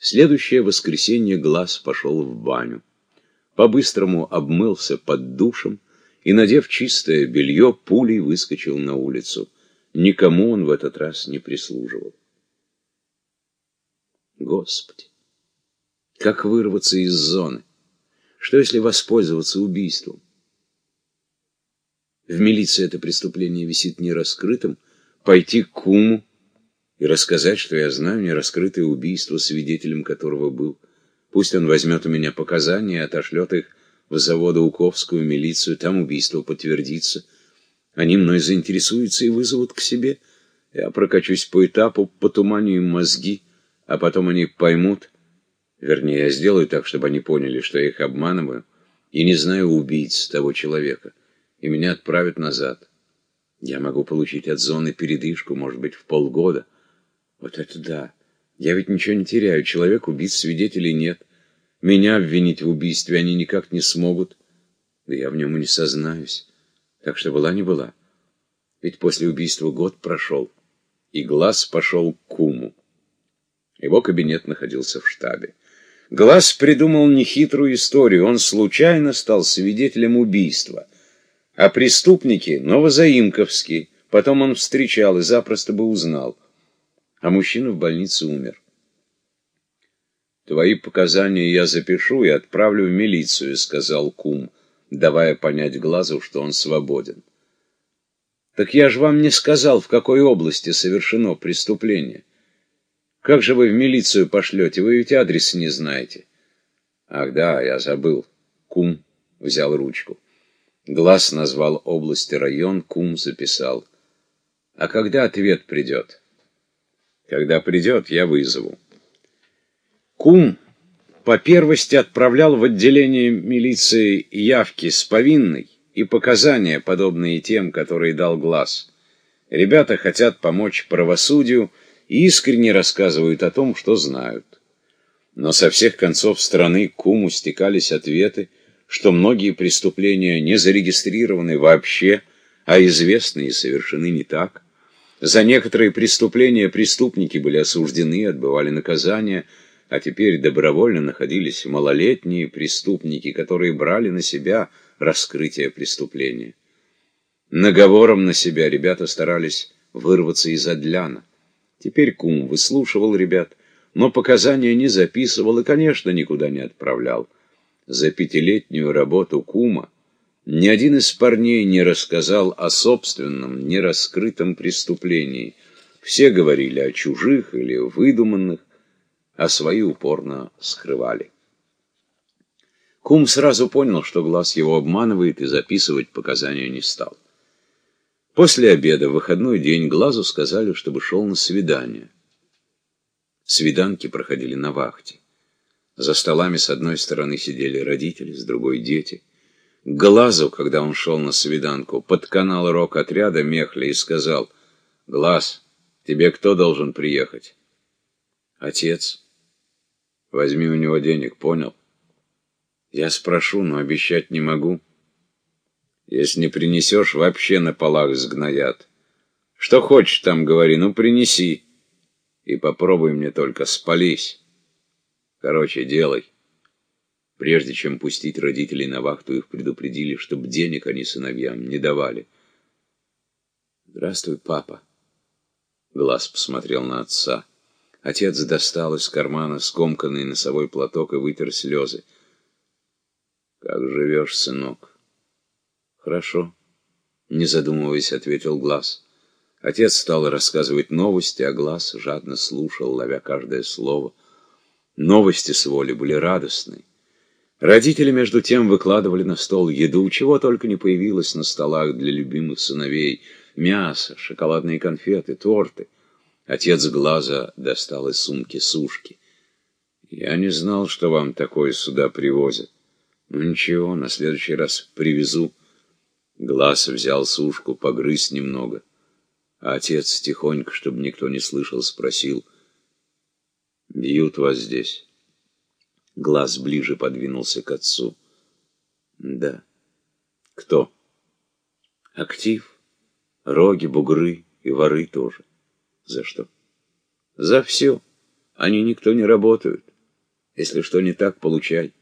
В следующее воскресенье Глаз пошел в баню. По-быстрому обмылся под душем и, надев чистое белье, пулей выскочил на улицу. Никому он в этот раз не прислуживал. Господи, как вырваться из зоны? Что, если воспользоваться убийством? В милиции это преступление висит нераскрытым, пойти к куму и рассказать, что я знаю нераскрытое убийство, свидетелем которого был. Пусть он возьмет у меня показания и отошлет их в Заводоуковскую милицию, там убийство подтвердится. Они мной заинтересуются и вызовут к себе. Я прокачусь по этапу, потуманю им мозги, а потом они поймут, вернее, я сделаю так, чтобы они поняли, что я их обманываю, и не знаю убийц того человека, и меня отправят назад. Я могу получить от зоны передышку, может быть, в полгода. Вот это да. Я ведь ничего не теряю. Человек убит, свидетелей нет. Меня обвинить в убийстве они никак не смогут. Да я в нем и не сознаюсь. Так что была не была. Ведь после убийства год прошел, и глаз пошел к куму. Его кабинет находился в штабе. Глаз придумал нехитрую историю. Он случайно стал свидетелем убийства. А преступники — новозаимковские. Потом он встречал и запросто бы узнал. А мужчина в больнице умер. «Твои показания я запишу и отправлю в милицию», — сказал кум, давая понять глазу, что он свободен. «Так я же вам не сказал, в какой области совершено преступление». Как же вы в милицию пошлете? Вы ведь адрес не знаете. Ах да, я забыл. Кум взял ручку. Глаз назвал область и район, кум записал. А когда ответ придет? Когда придет, я вызову. Кум по первости отправлял в отделение милиции явки с повинной и показания, подобные тем, которые дал глаз. Ребята хотят помочь правосудию, и искренне рассказывают о том, что знают. Но со всех концов страны к куму стекались ответы, что многие преступления не зарегистрированы вообще, а известны и совершены не так. За некоторые преступления преступники были осуждены, отбывали наказания, а теперь добровольно находились малолетние преступники, которые брали на себя раскрытие преступления. Наговором на себя ребята старались вырваться из Адляна. Теперь кум выслушивал ребят, но показания не записывал и, конечно, никуда не отправлял. За пятилетнюю работу кума ни один из парней не рассказал о собственном, нераскрытом преступлении. Все говорили о чужих или выдуманных, а свои упорно скрывали. Кум сразу понял, что глаз его обманывает, и записывать показания не стал. После обеда в выходной день Глазу сказали, чтобы шел на свидание. Свиданки проходили на вахте. За столами с одной стороны сидели родители, с другой — дети. Глазу, когда он шел на свиданку, под канал рок-отряда Мехля и сказал, «Глаз, тебе кто должен приехать?» «Отец. Возьми у него денег, понял?» «Я спрошу, но обещать не могу». Если не принесешь, вообще на полах сгноят. Что хочешь там, говори, ну принеси. И попробуй мне только, спались. Короче, делай. Прежде чем пустить родителей на вахту, их предупредили, чтобы денег они сыновьям не давали. «Здравствуй, папа». Глаз посмотрел на отца. Отец достал из кармана скомканный носовой платок и вытер слезы. «Как живешь, сынок?» «Хорошо», — не задумываясь, ответил Глаз. Отец стал рассказывать новости, а Глаз жадно слушал, ловя каждое слово. Новости с воли были радостны. Родители, между тем, выкладывали на стол еду, чего только не появилось на столах для любимых сыновей. Мясо, шоколадные конфеты, торты. Отец Глаза достал из сумки сушки. «Я не знал, что вам такое сюда привозят. Ну ничего, на следующий раз привезу». Глаз взял сушку, погрыз немного. А отец тихонько, чтобы никто не слышал, спросил. «Бьют вас здесь?» Глаз ближе подвинулся к отцу. «Да». «Кто?» «Актив. Роги, бугры и воры тоже». «За что?» «За все. Они никто не работают. Если что не так, получай.